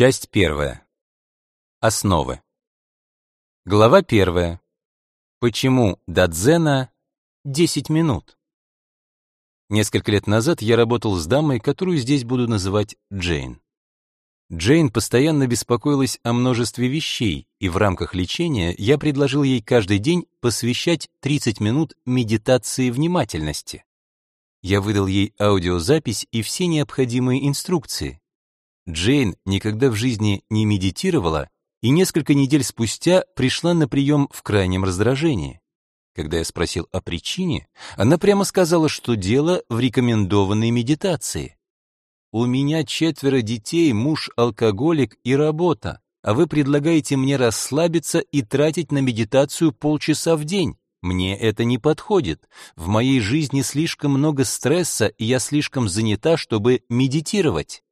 Часть первая. Основы. Глава первая. Почему до дзена 10 минут? Несколько лет назад я работал с дамой, которую здесь буду называть Джейн. Джейн постоянно беспокоилась о множестве вещей, и в рамках лечения я предложил ей каждый день посвящать 30 минут медитации внимательности. Я выдал ей аудиозапись и все необходимые инструкции. Джейн никогда в жизни не медитировала и несколько недель спустя пришла на прием в крайнем раздражении. Когда я спросил о причине, она прямо сказала, что дело в рекомендованной медитации. «У меня четверо детей, муж алкоголик и работа, а вы предлагаете мне расслабиться и тратить на медитацию полчаса в день. Мне это не подходит. В моей жизни слишком много стресса, и я слишком занята, чтобы медитировать».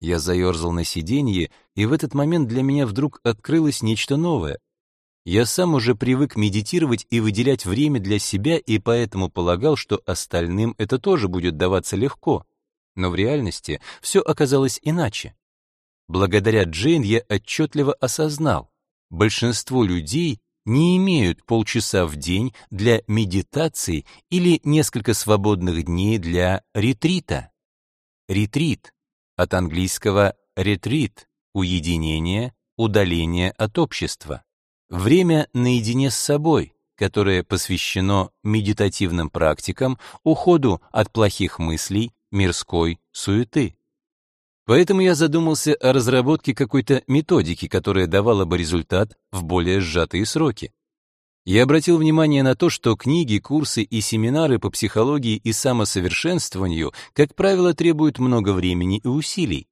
Я заерзал на сиденье, и в этот момент для меня вдруг открылось нечто новое. Я сам уже привык медитировать и выделять время для себя, и поэтому полагал, что остальным это тоже будет даваться легко. Но в реальности все оказалось иначе. Благодаря Джейн я отчетливо осознал, большинство людей не имеют полчаса в день для медитации или несколько свободных дней для ретрита. Ретрит от английского retreat — уединение, удаление от общества. Время наедине с собой, которое посвящено медитативным практикам, уходу от плохих мыслей, мирской суеты. Поэтому я задумался о разработке какой-то методики, которая давала бы результат в более сжатые сроки. Я обратил внимание на то, что книги, курсы и семинары по психологии и самосовершенствованию, как правило, требуют много времени и усилий.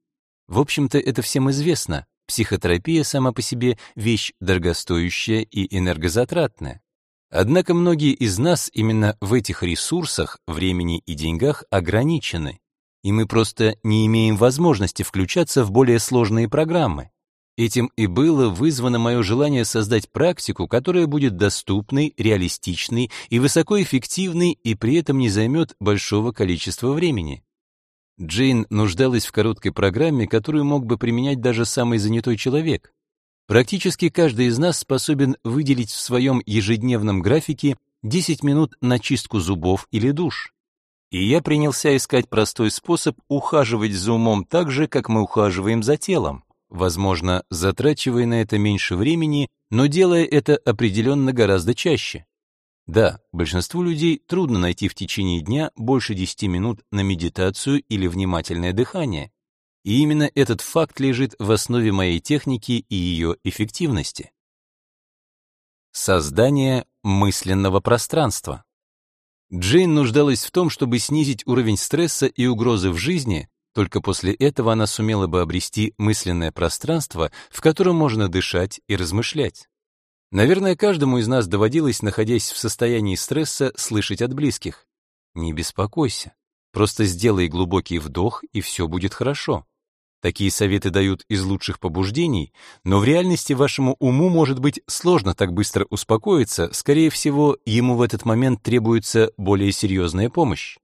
В общем-то, это всем известно. Психотерапия сама по себе вещь дорогостоящая и энергозатратная. Однако многие из нас именно в этих ресурсах, времени и деньгах ограничены, и мы просто не имеем возможности включаться в более сложные программы. Этим и было вызвано мое желание создать практику, которая будет доступной, реалистичной и высокоэффективной и при этом не займет большого количества времени. Джейн нуждалась в короткой программе, которую мог бы применять даже самый занятой человек. Практически каждый из нас способен выделить в своем ежедневном графике 10 минут на чистку зубов или душ. И я принялся искать простой способ ухаживать за умом так же, как мы ухаживаем за телом, возможно, затрачивая на это меньше времени, но делая это определенно гораздо чаще. Да, большинству людей трудно найти в течение дня больше 10 минут на медитацию или внимательное дыхание. И именно этот факт лежит в основе моей техники и ее эффективности. Создание мысленного пространства. Джейн нуждалась в том, чтобы снизить уровень стресса и угрозы в жизни, только после этого она сумела бы обрести мысленное пространство, в котором можно дышать и размышлять. Наверное, каждому из нас доводилось, находясь в состоянии стресса, слышать от близких. Не беспокойся, просто сделай глубокий вдох, и все будет хорошо. Такие советы дают из лучших побуждений, но в реальности вашему уму может быть сложно так быстро успокоиться, скорее всего, ему в этот момент требуется более серьезная помощь.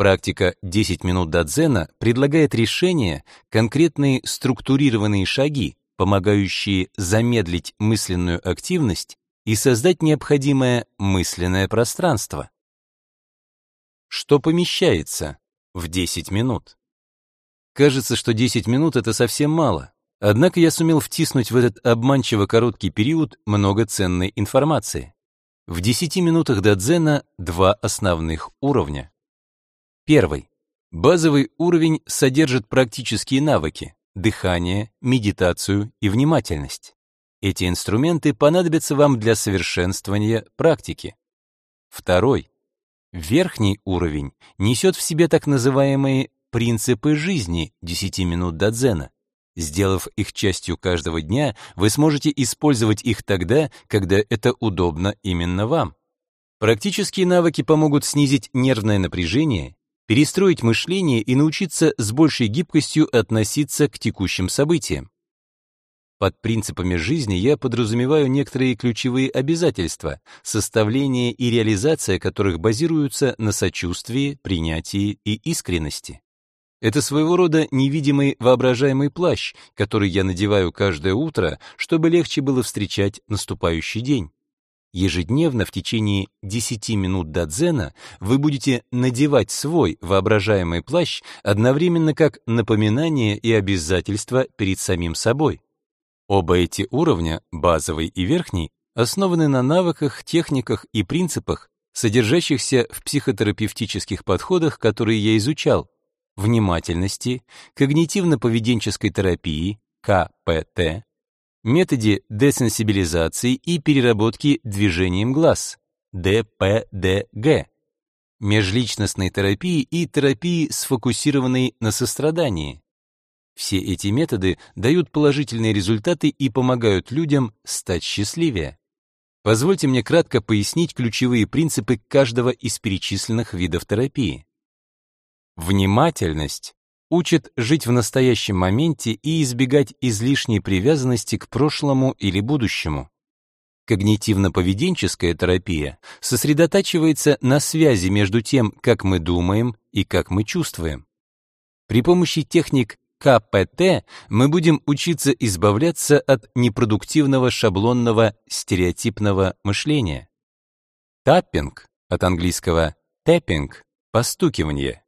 Практика 10 минут до дзена предлагает решения, конкретные структурированные шаги, помогающие замедлить мысленную активность и создать необходимое мысленное пространство. Что помещается в 10 минут? Кажется, что 10 минут — это совсем мало. Однако я сумел втиснуть в этот обманчиво короткий период много ценной информации. В 10 минутах до дзена два основных уровня. Первый. Базовый уровень содержит практические навыки — дыхание, медитацию и внимательность. Эти инструменты понадобятся вам для совершенствования практики. Второй. Верхний уровень несет в себе так называемые принципы жизни 10 минут до дзена. Сделав их частью каждого дня, вы сможете использовать их тогда, когда это удобно именно вам. Практические навыки помогут снизить нервное напряжение, перестроить мышление и научиться с большей гибкостью относиться к текущим событиям. Под принципами жизни я подразумеваю некоторые ключевые обязательства, составление и реализация которых базируются на сочувствии, принятии и искренности. Это своего рода невидимый воображаемый плащ, который я надеваю каждое утро, чтобы легче было встречать наступающий день. Ежедневно в течение 10 минут до дзена вы будете надевать свой воображаемый плащ одновременно как напоминание и обязательство перед самим собой. Оба эти уровня, базовый и верхний, основаны на навыках, техниках и принципах, содержащихся в психотерапевтических подходах, которые я изучал, внимательности, когнитивно-поведенческой терапии, КПТ, методе десенсибилизации и переработки движением глаз, ДПДГ, межличностной терапии и терапии, сфокусированной на сострадании. Все эти методы дают положительные результаты и помогают людям стать счастливее. Позвольте мне кратко пояснить ключевые принципы каждого из перечисленных видов терапии. Внимательность учит жить в настоящем моменте и избегать излишней привязанности к прошлому или будущему. Когнитивно-поведенческая терапия сосредотачивается на связи между тем, как мы думаем и как мы чувствуем. При помощи техник КПТ мы будем учиться избавляться от непродуктивного шаблонного стереотипного мышления. Таппинг, от английского tapping, постукивание,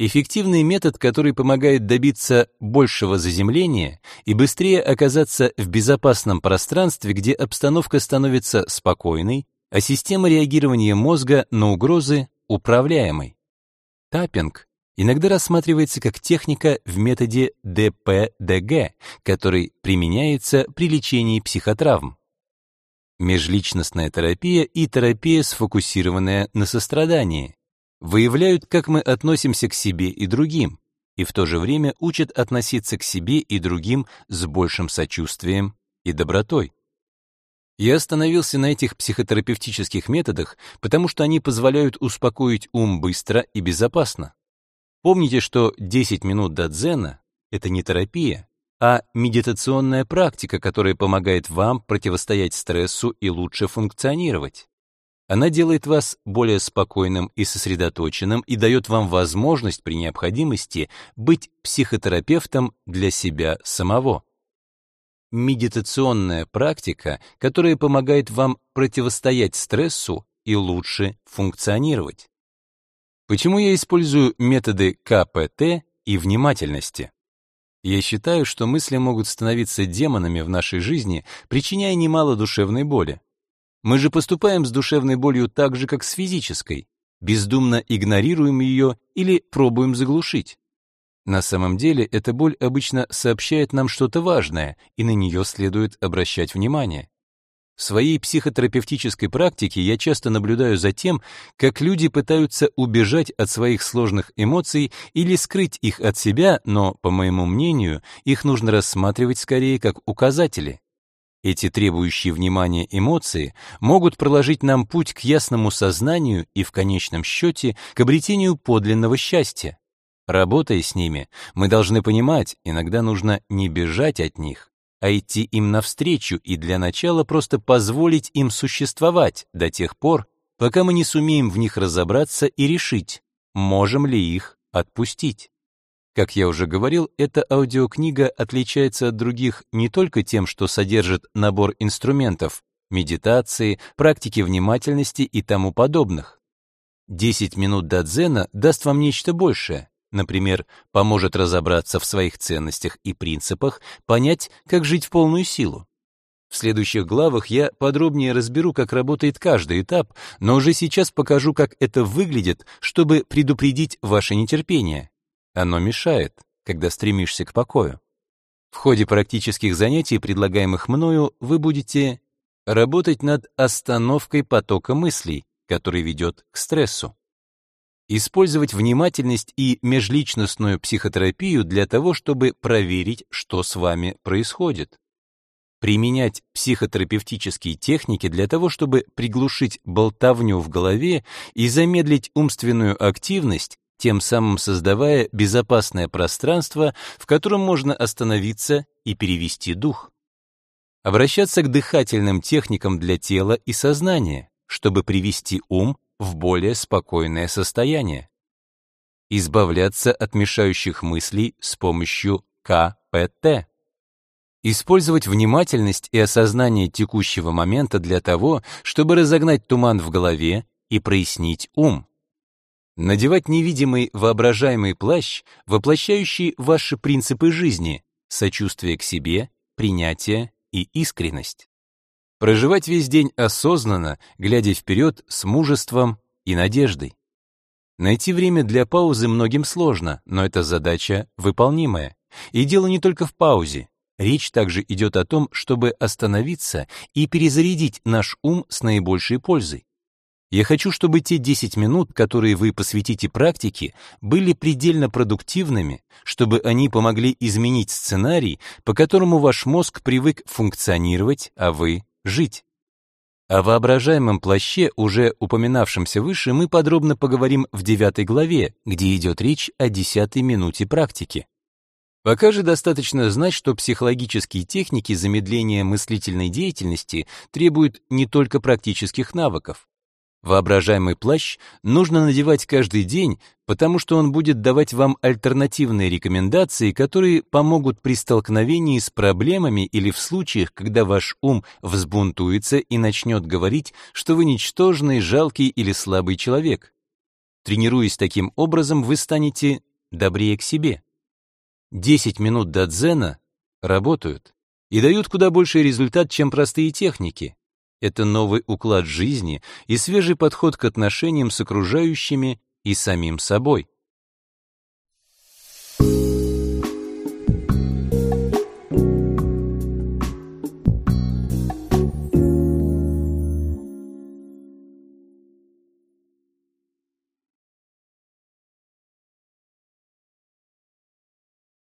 Эффективный метод, который помогает добиться большего заземления и быстрее оказаться в безопасном пространстве, где обстановка становится спокойной, а система реагирования мозга на угрозы управляемой. Таппинг иногда рассматривается как техника в методе ДПДГ, который применяется при лечении психотравм. Межличностная терапия и терапия, сфокусированная на сострадании выявляют, как мы относимся к себе и другим, и в то же время учат относиться к себе и другим с большим сочувствием и добротой. Я остановился на этих психотерапевтических методах, потому что они позволяют успокоить ум быстро и безопасно. Помните, что 10 минут до дзена — это не терапия, а медитационная практика, которая помогает вам противостоять стрессу и лучше функционировать. Она делает вас более спокойным и сосредоточенным и дает вам возможность при необходимости быть психотерапевтом для себя самого. Медитационная практика, которая помогает вам противостоять стрессу и лучше функционировать. Почему я использую методы КПТ и внимательности? Я считаю, что мысли могут становиться демонами в нашей жизни, причиняя немало душевной боли. Мы же поступаем с душевной болью так же, как с физической, бездумно игнорируем ее или пробуем заглушить. На самом деле эта боль обычно сообщает нам что-то важное, и на нее следует обращать внимание. В своей психотерапевтической практике я часто наблюдаю за тем, как люди пытаются убежать от своих сложных эмоций или скрыть их от себя, но, по моему мнению, их нужно рассматривать скорее как указатели. Эти требующие внимания эмоции могут проложить нам путь к ясному сознанию и в конечном счете к обретению подлинного счастья. Работая с ними, мы должны понимать, иногда нужно не бежать от них, а идти им навстречу и для начала просто позволить им существовать до тех пор, пока мы не сумеем в них разобраться и решить, можем ли их отпустить. Как я уже говорил, эта аудиокнига отличается от других не только тем, что содержит набор инструментов, медитации, практики внимательности и тому подобных. 10 минут до дзена даст вам нечто большее. Например, поможет разобраться в своих ценностях и принципах, понять, как жить в полную силу. В следующих главах я подробнее разберу, как работает каждый этап, но уже сейчас покажу, как это выглядит, чтобы предупредить ваше нетерпение. Оно мешает, когда стремишься к покою. В ходе практических занятий, предлагаемых мною, вы будете работать над остановкой потока мыслей, который ведет к стрессу. Использовать внимательность и межличностную психотерапию для того, чтобы проверить, что с вами происходит. Применять психотерапевтические техники для того, чтобы приглушить болтовню в голове и замедлить умственную активность тем самым создавая безопасное пространство, в котором можно остановиться и перевести дух. Обращаться к дыхательным техникам для тела и сознания, чтобы привести ум в более спокойное состояние. избавляться от мешающих мыслей с помощью КПТ. Использовать внимательность и осознание текущего момента для того, чтобы разогнать туман в голове и прояснить ум. Надевать невидимый воображаемый плащ, воплощающий ваши принципы жизни, сочувствие к себе, принятие и искренность. Проживать весь день осознанно, глядя вперед с мужеством и надеждой. Найти время для паузы многим сложно, но эта задача выполнимая. И дело не только в паузе. Речь также идет о том, чтобы остановиться и перезарядить наш ум с наибольшей пользой. Я хочу, чтобы те 10 минут, которые вы посвятите практике, были предельно продуктивными, чтобы они помогли изменить сценарий, по которому ваш мозг привык функционировать, а вы — жить. О воображаемом плаще, уже упоминавшемся выше, мы подробно поговорим в девятой главе, где идет речь о десятой минуте практики. Пока же достаточно знать, что психологические техники замедления мыслительной деятельности требуют не только практических навыков. Воображаемый плащ нужно надевать каждый день, потому что он будет давать вам альтернативные рекомендации, которые помогут при столкновении с проблемами или в случаях, когда ваш ум взбунтуется и начнет говорить, что вы ничтожный, жалкий или слабый человек. Тренируясь таким образом, вы станете добрее к себе. 10 минут до дзена работают и дают куда больший результат, чем простые техники. Это новый уклад жизни и свежий подход к отношениям с окружающими и самим собой.